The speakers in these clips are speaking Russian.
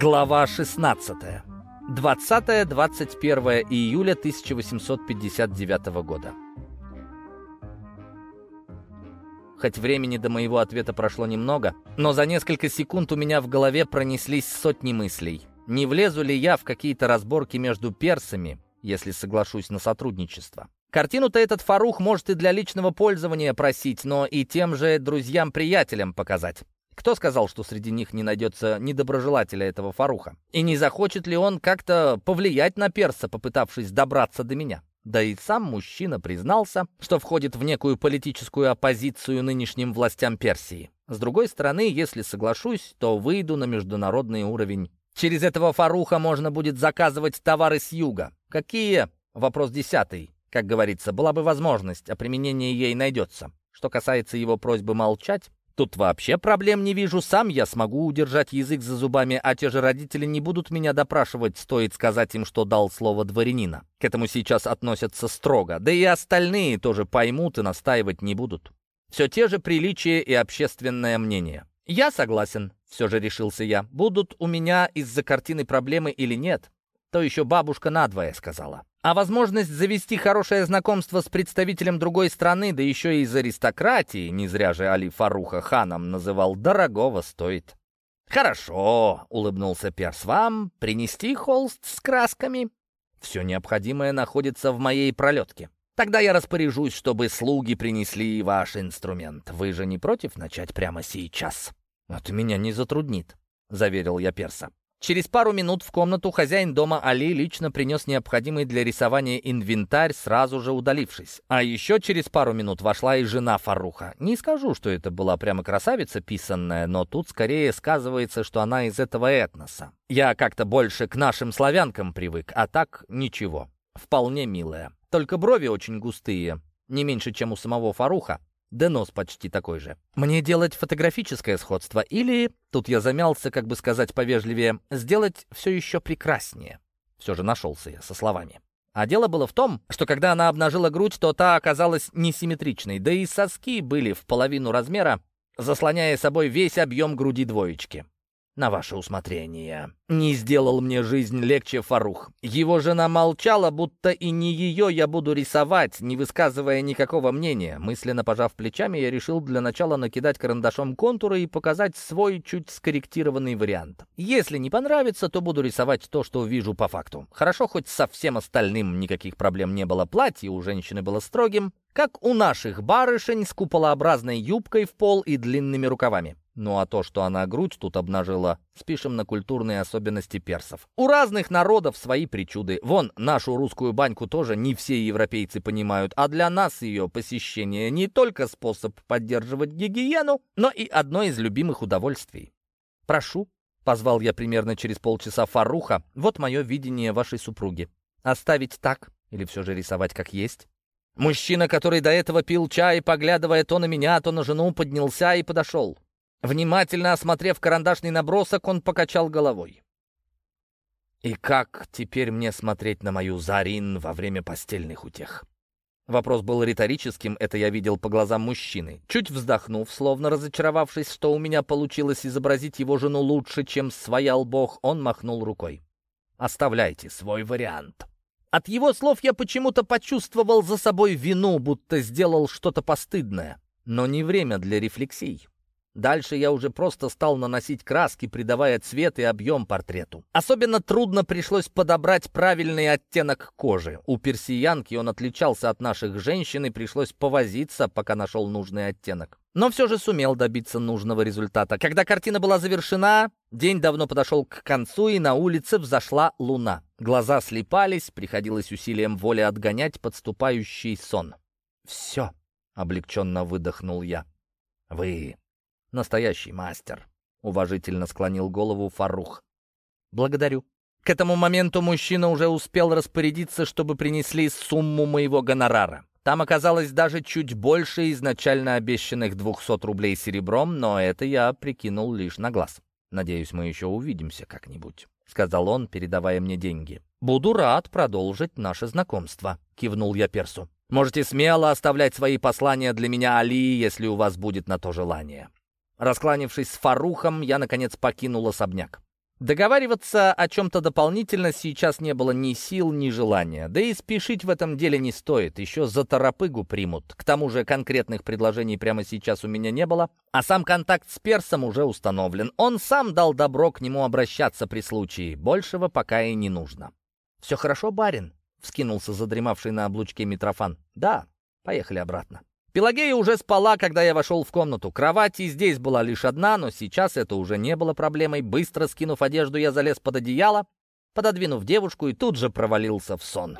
Глава 16. 20-21 июля 1859 года. Хоть времени до моего ответа прошло немного, но за несколько секунд у меня в голове пронеслись сотни мыслей. Не влезу ли я в какие-то разборки между персами, если соглашусь на сотрудничество? Картину-то этот Фарух может и для личного пользования просить, но и тем же друзьям-приятелям показать. Кто сказал, что среди них не найдется недоброжелателя этого Фаруха? И не захочет ли он как-то повлиять на перса, попытавшись добраться до меня? Да и сам мужчина признался, что входит в некую политическую оппозицию нынешним властям Персии. С другой стороны, если соглашусь, то выйду на международный уровень. Через этого Фаруха можно будет заказывать товары с юга. Какие? Вопрос десятый. Как говорится, была бы возможность, а применение ей найдется. Что касается его просьбы молчать, Тут вообще проблем не вижу, сам я смогу удержать язык за зубами, а те же родители не будут меня допрашивать, стоит сказать им, что дал слово дворянина. К этому сейчас относятся строго, да и остальные тоже поймут и настаивать не будут. Все те же приличия и общественное мнение. Я согласен, все же решился я. Будут у меня из-за картины проблемы или нет, то еще бабушка надвое сказала. А возможность завести хорошее знакомство с представителем другой страны, да еще и из аристократии, не зря же Али Фаруха ханом называл, дорогого стоит. «Хорошо», — улыбнулся Перс, — «вам принести холст с красками?» «Все необходимое находится в моей пролетке. Тогда я распоряжусь, чтобы слуги принесли ваш инструмент. Вы же не против начать прямо сейчас?» «Это меня не затруднит», — заверил я Перса. Через пару минут в комнату хозяин дома Али лично принес необходимый для рисования инвентарь, сразу же удалившись. А еще через пару минут вошла и жена Фаруха. Не скажу, что это была прямо красавица писанная, но тут скорее сказывается, что она из этого этноса. Я как-то больше к нашим славянкам привык, а так ничего. Вполне милая. Только брови очень густые, не меньше, чем у самого Фаруха. Да нос почти такой же. Мне делать фотографическое сходство или, тут я замялся, как бы сказать повежливее, сделать все еще прекраснее. Все же нашелся я со словами. А дело было в том, что когда она обнажила грудь, то та оказалась несимметричной, да и соски были в половину размера, заслоняя собой весь объем груди двоечки на ваше усмотрение. Не сделал мне жизнь легче Фарух. Его жена молчала, будто и не ее я буду рисовать, не высказывая никакого мнения. Мысленно пожав плечами, я решил для начала накидать карандашом контуры и показать свой чуть скорректированный вариант. Если не понравится, то буду рисовать то, что вижу по факту. Хорошо, хоть со всем остальным никаких проблем не было. Платье у женщины было строгим, как у наших барышень с куполообразной юбкой в пол и длинными рукавами. Ну а то, что она грудь тут обнажила, спишем на культурные особенности персов. У разных народов свои причуды. Вон, нашу русскую баньку тоже не все европейцы понимают, а для нас ее посещение не только способ поддерживать гигиену, но и одно из любимых удовольствий. «Прошу», — позвал я примерно через полчаса Фаруха, «вот мое видение вашей супруги. Оставить так или все же рисовать как есть?» Мужчина, который до этого пил чай, поглядывая то на меня, то на жену, поднялся и подошел. Внимательно осмотрев карандашный набросок, он покачал головой. «И как теперь мне смотреть на мою Зарин во время постельных утех?» Вопрос был риторическим, это я видел по глазам мужчины. Чуть вздохнув, словно разочаровавшись, что у меня получилось изобразить его жену лучше, чем своял бог, он махнул рукой. «Оставляйте свой вариант». От его слов я почему-то почувствовал за собой вину, будто сделал что-то постыдное. Но не время для рефлексий. Дальше я уже просто стал наносить краски, придавая цвет и объем портрету. Особенно трудно пришлось подобрать правильный оттенок кожи. У персиянки он отличался от наших женщин, и пришлось повозиться, пока нашел нужный оттенок. Но все же сумел добиться нужного результата. Когда картина была завершена, день давно подошел к концу, и на улице взошла луна. Глаза слепались, приходилось усилием воли отгонять подступающий сон. «Все», — облегченно выдохнул я. «Вы Настоящий мастер», — уважительно склонил голову Фарух. «Благодарю». К этому моменту мужчина уже успел распорядиться, чтобы принесли сумму моего гонорара. Там оказалось даже чуть больше изначально обещанных 200 рублей серебром, но это я прикинул лишь на глаз. «Надеюсь, мы еще увидимся как-нибудь», — сказал он, передавая мне деньги. «Буду рад продолжить наше знакомство», — кивнул я персу. «Можете смело оставлять свои послания для меня, Али, если у вас будет на то желание». Раскланившись с Фарухом, я, наконец, покинул особняк. Договариваться о чем-то дополнительно сейчас не было ни сил, ни желания. Да и спешить в этом деле не стоит, еще за торопыгу примут. К тому же конкретных предложений прямо сейчас у меня не было, а сам контакт с персом уже установлен. Он сам дал добро к нему обращаться при случае, большего пока и не нужно. «Все хорошо, барин?» — вскинулся задремавший на облучке Митрофан. «Да, поехали обратно». Пелагея уже спала, когда я вошел в комнату. Кровать и здесь была лишь одна, но сейчас это уже не было проблемой. Быстро скинув одежду, я залез под одеяло, пододвинув девушку и тут же провалился в сон.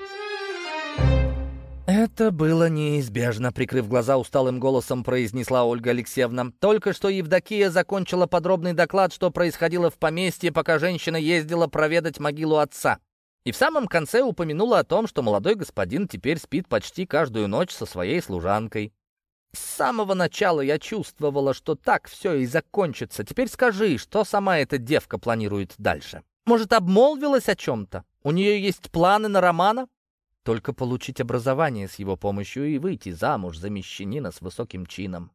«Это было неизбежно», — прикрыв глаза усталым голосом, произнесла Ольга Алексеевна. «Только что Евдокия закончила подробный доклад, что происходило в поместье, пока женщина ездила проведать могилу отца. И в самом конце упомянула о том, что молодой господин теперь спит почти каждую ночь со своей служанкой. С самого начала я чувствовала, что так все и закончится. Теперь скажи, что сама эта девка планирует дальше? Может, обмолвилась о чем-то? У нее есть планы на Романа? Только получить образование с его помощью и выйти замуж за мещанина с высоким чином.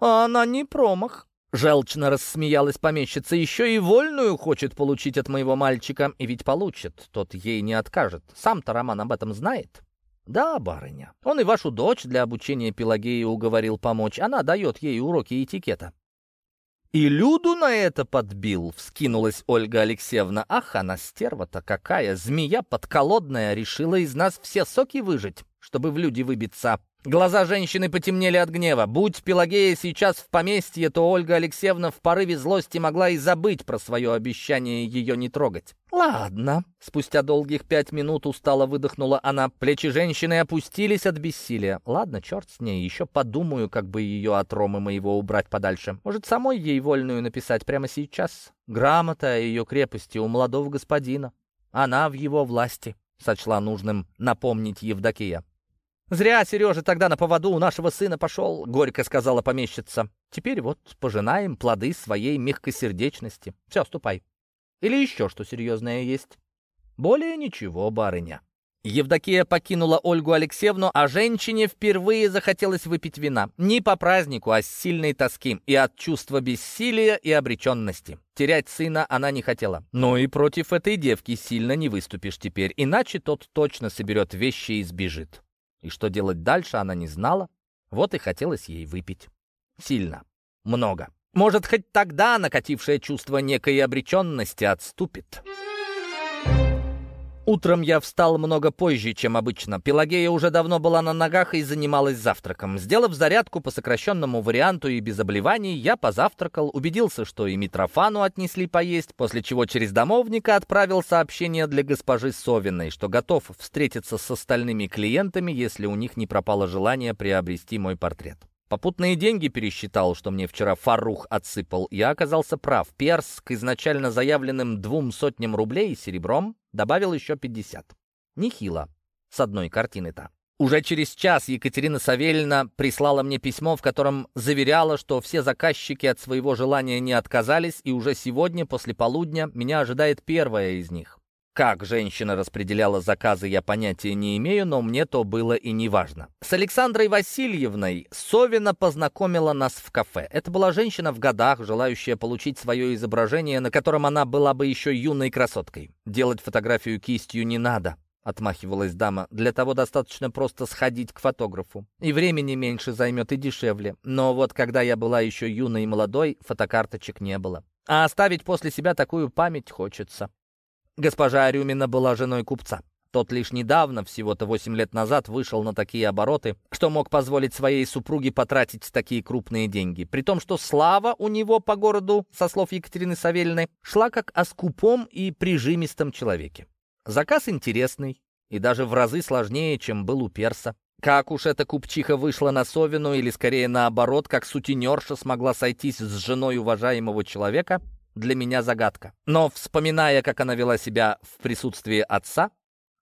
А она не промах. Желчно рассмеялась помещица. Еще и вольную хочет получить от моего мальчика. И ведь получит, тот ей не откажет. Сам-то Роман об этом знает. «Да, барыня. Он и вашу дочь для обучения Пелагеи уговорил помочь. Она дает ей уроки этикета». «И Люду на это подбил», — вскинулась Ольга Алексеевна. «Ах, она стерва-то какая! Змея подколодная решила из нас все соки выжить, чтобы в люди выбиться. Глаза женщины потемнели от гнева. Будь Пелагея сейчас в поместье, то Ольга Алексеевна в порыве злости могла и забыть про свое обещание ее не трогать. «Ладно». Спустя долгих пять минут устало выдохнула она. Плечи женщины опустились от бессилия. «Ладно, черт с ней. Еще подумаю, как бы ее от Ромы моего убрать подальше. Может, самой ей вольную написать прямо сейчас? Грамота о ее крепости у молодого господина. Она в его власти», — сочла нужным напомнить Евдокия. «Зря Сережа тогда на поводу у нашего сына пошел», — горько сказала помещица. «Теперь вот пожинаем плоды своей мягкосердечности. Все, ступай. Или еще что серьезное есть?» «Более ничего, барыня». Евдокия покинула Ольгу Алексеевну, а женщине впервые захотелось выпить вина. Не по празднику, а с сильной тоски и от чувства бессилия и обреченности. Терять сына она не хотела. Но и против этой девки сильно не выступишь теперь, иначе тот точно соберет вещи и сбежит. И что делать дальше, она не знала. Вот и хотелось ей выпить. Сильно. Много. Может, хоть тогда накатившее чувство некой обреченности отступит. Утром я встал много позже, чем обычно. Пелагея уже давно была на ногах и занималась завтраком. Сделав зарядку по сокращенному варианту и без обливаний, я позавтракал, убедился, что и Митрофану отнесли поесть, после чего через домовника отправил сообщение для госпожи Совиной, что готов встретиться с остальными клиентами, если у них не пропало желание приобрести мой портрет. Попутные деньги пересчитал, что мне вчера Фарух отсыпал. Я оказался прав. Перс к изначально заявленным двум сотням рублей серебром добавил еще 50. Нехило. С одной картины-то. Уже через час Екатерина Савельевна прислала мне письмо, в котором заверяла, что все заказчики от своего желания не отказались, и уже сегодня, после полудня, меня ожидает первая из них. Как женщина распределяла заказы, я понятия не имею, но мне то было и не важно. С Александрой Васильевной Совина познакомила нас в кафе. Это была женщина в годах, желающая получить свое изображение, на котором она была бы еще юной красоткой. Делать фотографию кистью не надо. — отмахивалась дама. «Для того достаточно просто сходить к фотографу. И времени меньше займет, и дешевле. Но вот когда я была еще юной и молодой, фотокарточек не было. А оставить после себя такую память хочется. Госпожа Арюмина была женой купца. Тот лишь недавно, всего-то 8 лет назад, вышел на такие обороты, что мог позволить своей супруге потратить такие крупные деньги. При том, что слава у него по городу, со слов Екатерины Савельны, шла как о скупом и прижимистом человеке. Заказ интересный и даже в разы сложнее, чем был у перса. Как уж эта купчиха вышла на Совину, или скорее наоборот, как сутенерша смогла сойтись с женой уважаемого человека, для меня загадка. Но вспоминая, как она вела себя в присутствии отца,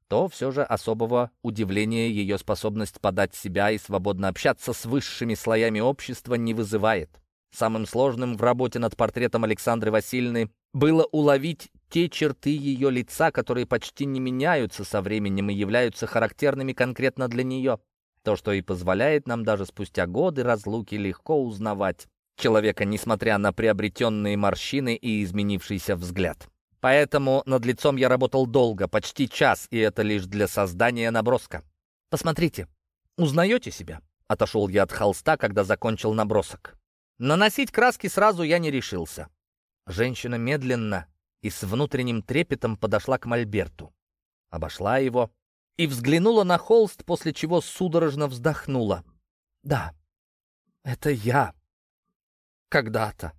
то все же особого удивления ее способность подать себя и свободно общаться с высшими слоями общества не вызывает. Самым сложным в работе над портретом Александры Васильевны было уловить те черты ее лица, которые почти не меняются со временем и являются характерными конкретно для нее. То, что и позволяет нам даже спустя годы разлуки легко узнавать человека, несмотря на приобретенные морщины и изменившийся взгляд. Поэтому над лицом я работал долго, почти час, и это лишь для создания наброска. «Посмотрите, узнаете себя?» Отошел я от холста, когда закончил набросок. Наносить краски сразу я не решился. Женщина медленно и с внутренним трепетом подошла к Мольберту. Обошла его и взглянула на холст, после чего судорожно вздохнула. «Да, это я. Когда-то».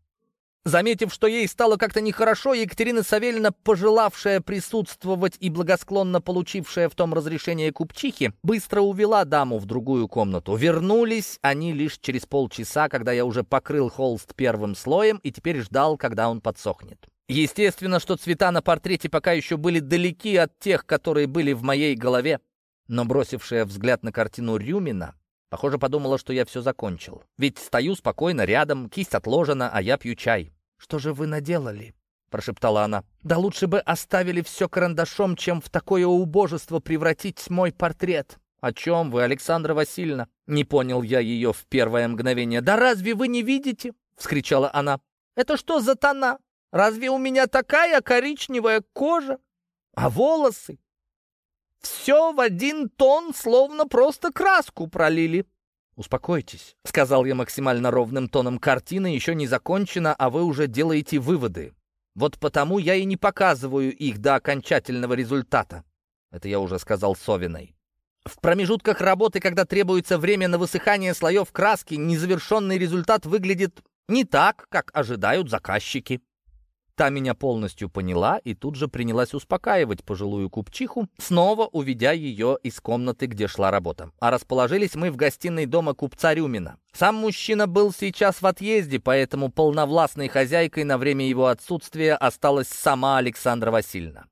Заметив, что ей стало как-то нехорошо, Екатерина Савельевна, пожелавшая присутствовать и благосклонно получившая в том разрешение купчихи, быстро увела даму в другую комнату. Вернулись они лишь через полчаса, когда я уже покрыл холст первым слоем и теперь ждал, когда он подсохнет. Естественно, что цвета на портрете пока еще были далеки от тех, которые были в моей голове, но бросившая взгляд на картину Рюмина, Похоже, подумала, что я все закончил. Ведь стою спокойно рядом, кисть отложена, а я пью чай. «Что же вы наделали?» — прошептала она. «Да лучше бы оставили все карандашом, чем в такое убожество превратить мой портрет». «О чем вы, Александра Васильевна?» Не понял я ее в первое мгновение. «Да разве вы не видите?» — вскричала она. «Это что за тона? Разве у меня такая коричневая кожа? А волосы? Все в один тон, словно просто краску пролили. «Успокойтесь», — сказал я максимально ровным тоном. «Картина еще не закончена, а вы уже делаете выводы. Вот потому я и не показываю их до окончательного результата». Это я уже сказал Совиной. В промежутках работы, когда требуется время на высыхание слоев краски, незавершенный результат выглядит не так, как ожидают заказчики. Та меня полностью поняла и тут же принялась успокаивать пожилую купчиху, снова уведя ее из комнаты, где шла работа. А расположились мы в гостиной дома купца Рюмина. Сам мужчина был сейчас в отъезде, поэтому полновластной хозяйкой на время его отсутствия осталась сама Александра Васильевна.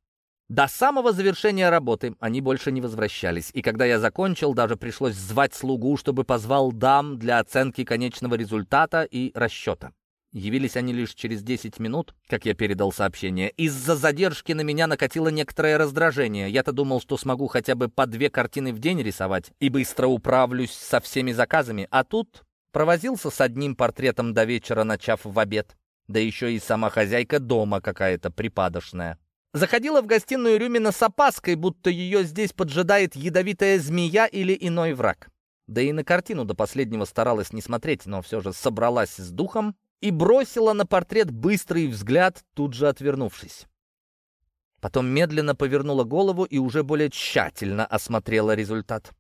До самого завершения работы они больше не возвращались, и когда я закончил, даже пришлось звать слугу, чтобы позвал дам для оценки конечного результата и расчета. Явились они лишь через 10 минут, как я передал сообщение. Из-за задержки на меня накатило некоторое раздражение. Я-то думал, что смогу хотя бы по две картины в день рисовать и быстро управлюсь со всеми заказами. А тут провозился с одним портретом до вечера, начав в обед. Да еще и сама хозяйка дома какая-то припадочная. Заходила в гостиную Рюмина с опаской, будто ее здесь поджидает ядовитая змея или иной враг. Да и на картину до последнего старалась не смотреть, но все же собралась с духом и бросила на портрет быстрый взгляд, тут же отвернувшись. Потом медленно повернула голову и уже более тщательно осмотрела результат.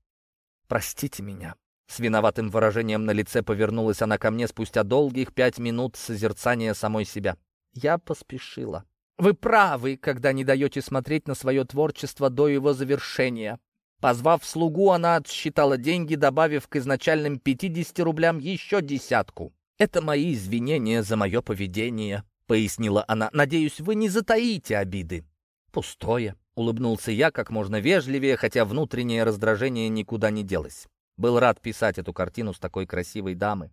«Простите меня». С виноватым выражением на лице повернулась она ко мне спустя долгих пять минут созерцания самой себя. Я поспешила. «Вы правы, когда не даете смотреть на свое творчество до его завершения». Позвав слугу, она отсчитала деньги, добавив к изначальным 50 рублям еще десятку. «Это мои извинения за мое поведение», — пояснила она. «Надеюсь, вы не затаите обиды». «Пустое», — улыбнулся я как можно вежливее, хотя внутреннее раздражение никуда не делось. Был рад писать эту картину с такой красивой дамы.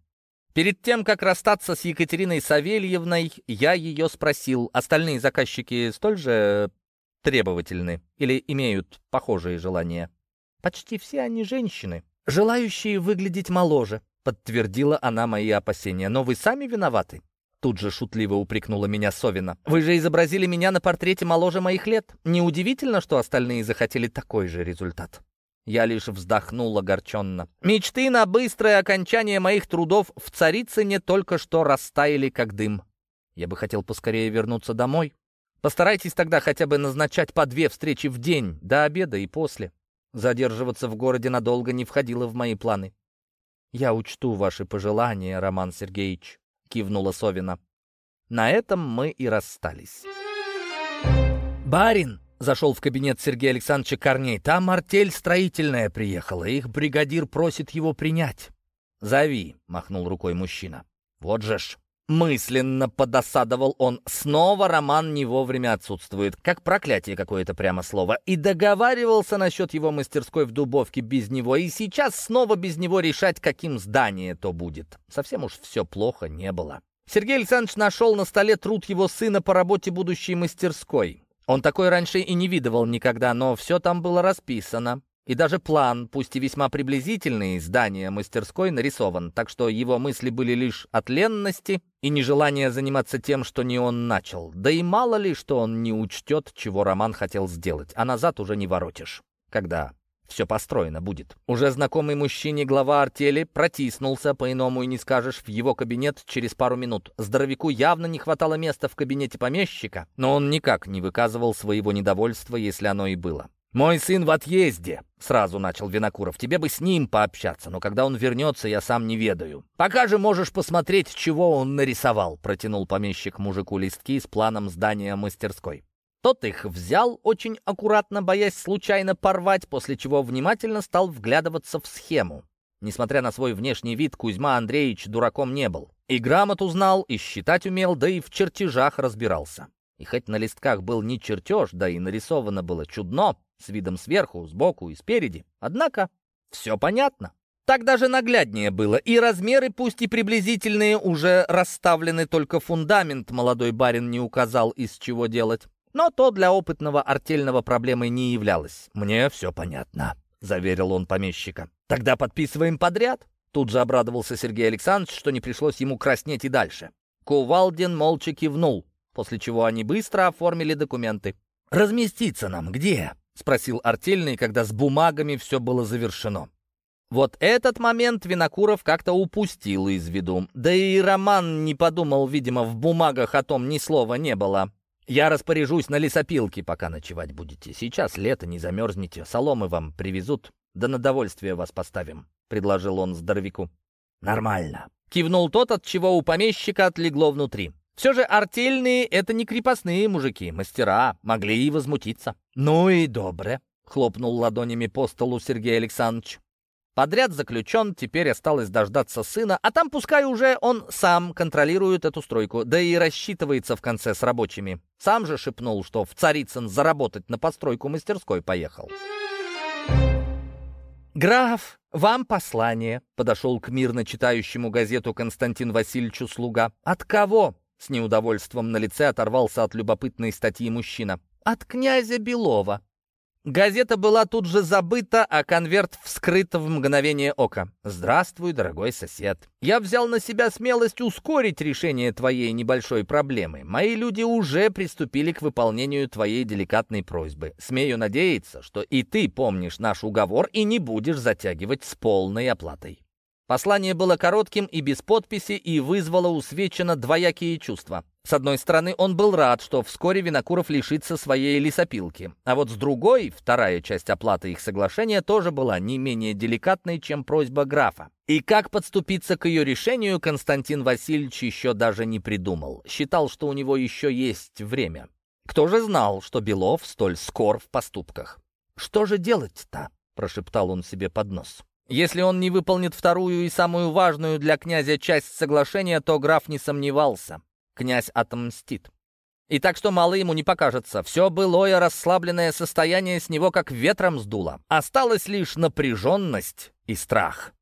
Перед тем, как расстаться с Екатериной Савельевной, я ее спросил, остальные заказчики столь же требовательны или имеют похожие желания? Почти все они женщины, желающие выглядеть моложе, Подтвердила она мои опасения. «Но вы сами виноваты?» Тут же шутливо упрекнула меня Совина. «Вы же изобразили меня на портрете моложе моих лет. Неудивительно, что остальные захотели такой же результат». Я лишь вздохнул огорченно. Мечты на быстрое окончание моих трудов в Царицыне только что растаяли, как дым. Я бы хотел поскорее вернуться домой. Постарайтесь тогда хотя бы назначать по две встречи в день, до обеда и после. Задерживаться в городе надолго не входило в мои планы. «Я учту ваши пожелания, Роман Сергеевич», — кивнула Совина. На этом мы и расстались. «Барин!» — зашел в кабинет Сергея Александровича Корней. «Там артель строительная приехала, их бригадир просит его принять». «Зови», — махнул рукой мужчина. «Вот же ж!» Мысленно подосадовал он. Снова Роман не вовремя отсутствует. Как проклятие какое-то прямо слово. И договаривался насчет его мастерской в Дубовке без него. И сейчас снова без него решать, каким здание то будет. Совсем уж все плохо не было. Сергей Александрович нашел на столе труд его сына по работе будущей мастерской. Он такой раньше и не видывал никогда, но все там было расписано. И даже план, пусть и весьма приблизительный, здания мастерской нарисован, так что его мысли были лишь от ленности и нежелания заниматься тем, что не он начал. Да и мало ли, что он не учтет, чего Роман хотел сделать, а назад уже не воротишь. Когда все построено будет. Уже знакомый мужчине глава артели протиснулся, по-иному и не скажешь, в его кабинет через пару минут. Здоровяку явно не хватало места в кабинете помещика, но он никак не выказывал своего недовольства, если оно и было. «Мой сын в отъезде», — сразу начал Винокуров. «Тебе бы с ним пообщаться, но когда он вернется, я сам не ведаю. Пока же можешь посмотреть, чего он нарисовал», — протянул помещик мужику листки с планом здания мастерской. Тот их взял очень аккуратно, боясь случайно порвать, после чего внимательно стал вглядываться в схему. Несмотря на свой внешний вид, Кузьма Андреевич дураком не был. И грамоту знал, и считать умел, да и в чертежах разбирался. И хоть на листках был не чертеж, да и нарисовано было чудно, с видом сверху, сбоку и спереди. Однако все понятно. Так даже нагляднее было, и размеры, пусть и приблизительные, уже расставлены, только фундамент молодой барин не указал, из чего делать. Но то для опытного артельного проблемой не являлось. «Мне все понятно», — заверил он помещика. «Тогда подписываем подряд?» Тут же обрадовался Сергей Александрович, что не пришлось ему краснеть и дальше. Кувалдин молча кивнул, после чего они быстро оформили документы. «Разместиться нам где?» — спросил артельный, когда с бумагами все было завершено. Вот этот момент Винокуров как-то упустил из виду. Да и Роман не подумал, видимо, в бумагах о том ни слова не было. «Я распоряжусь на лесопилке, пока ночевать будете. Сейчас лето, не замерзнете. Соломы вам привезут, да на довольствие вас поставим», — предложил он здоровяку. «Нормально», — кивнул тот, от чего у помещика отлегло внутри. Все же артельные — это не крепостные мужики, мастера, могли и возмутиться. «Ну и добре», — хлопнул ладонями по столу Сергей Александрович. Подряд заключен, теперь осталось дождаться сына, а там пускай уже он сам контролирует эту стройку, да и рассчитывается в конце с рабочими. Сам же шепнул, что в Царицын заработать на постройку мастерской поехал. «Граф, вам послание», — подошел к мирно читающему газету Константин Васильевичу слуга. «От кого?» С неудовольством на лице оторвался от любопытной статьи мужчина. «От князя Белова». Газета была тут же забыта, а конверт вскрыт в мгновение ока. «Здравствуй, дорогой сосед. Я взял на себя смелость ускорить решение твоей небольшой проблемы. Мои люди уже приступили к выполнению твоей деликатной просьбы. Смею надеяться, что и ты помнишь наш уговор и не будешь затягивать с полной оплатой». Послание было коротким и без подписи, и вызвало у Свечина двоякие чувства. С одной стороны, он был рад, что вскоре Винокуров лишится своей лесопилки. А вот с другой, вторая часть оплаты их соглашения тоже была не менее деликатной, чем просьба графа. И как подступиться к ее решению, Константин Васильевич еще даже не придумал. Считал, что у него еще есть время. Кто же знал, что Белов столь скор в поступках? «Что же делать-то?» — прошептал он себе под нос. Если он не выполнит вторую и самую важную для князя часть соглашения, то граф не сомневался. Князь отомстит. И так что мало ему не покажется. Все былое расслабленное состояние с него как ветром сдуло. Осталась лишь напряженность и страх.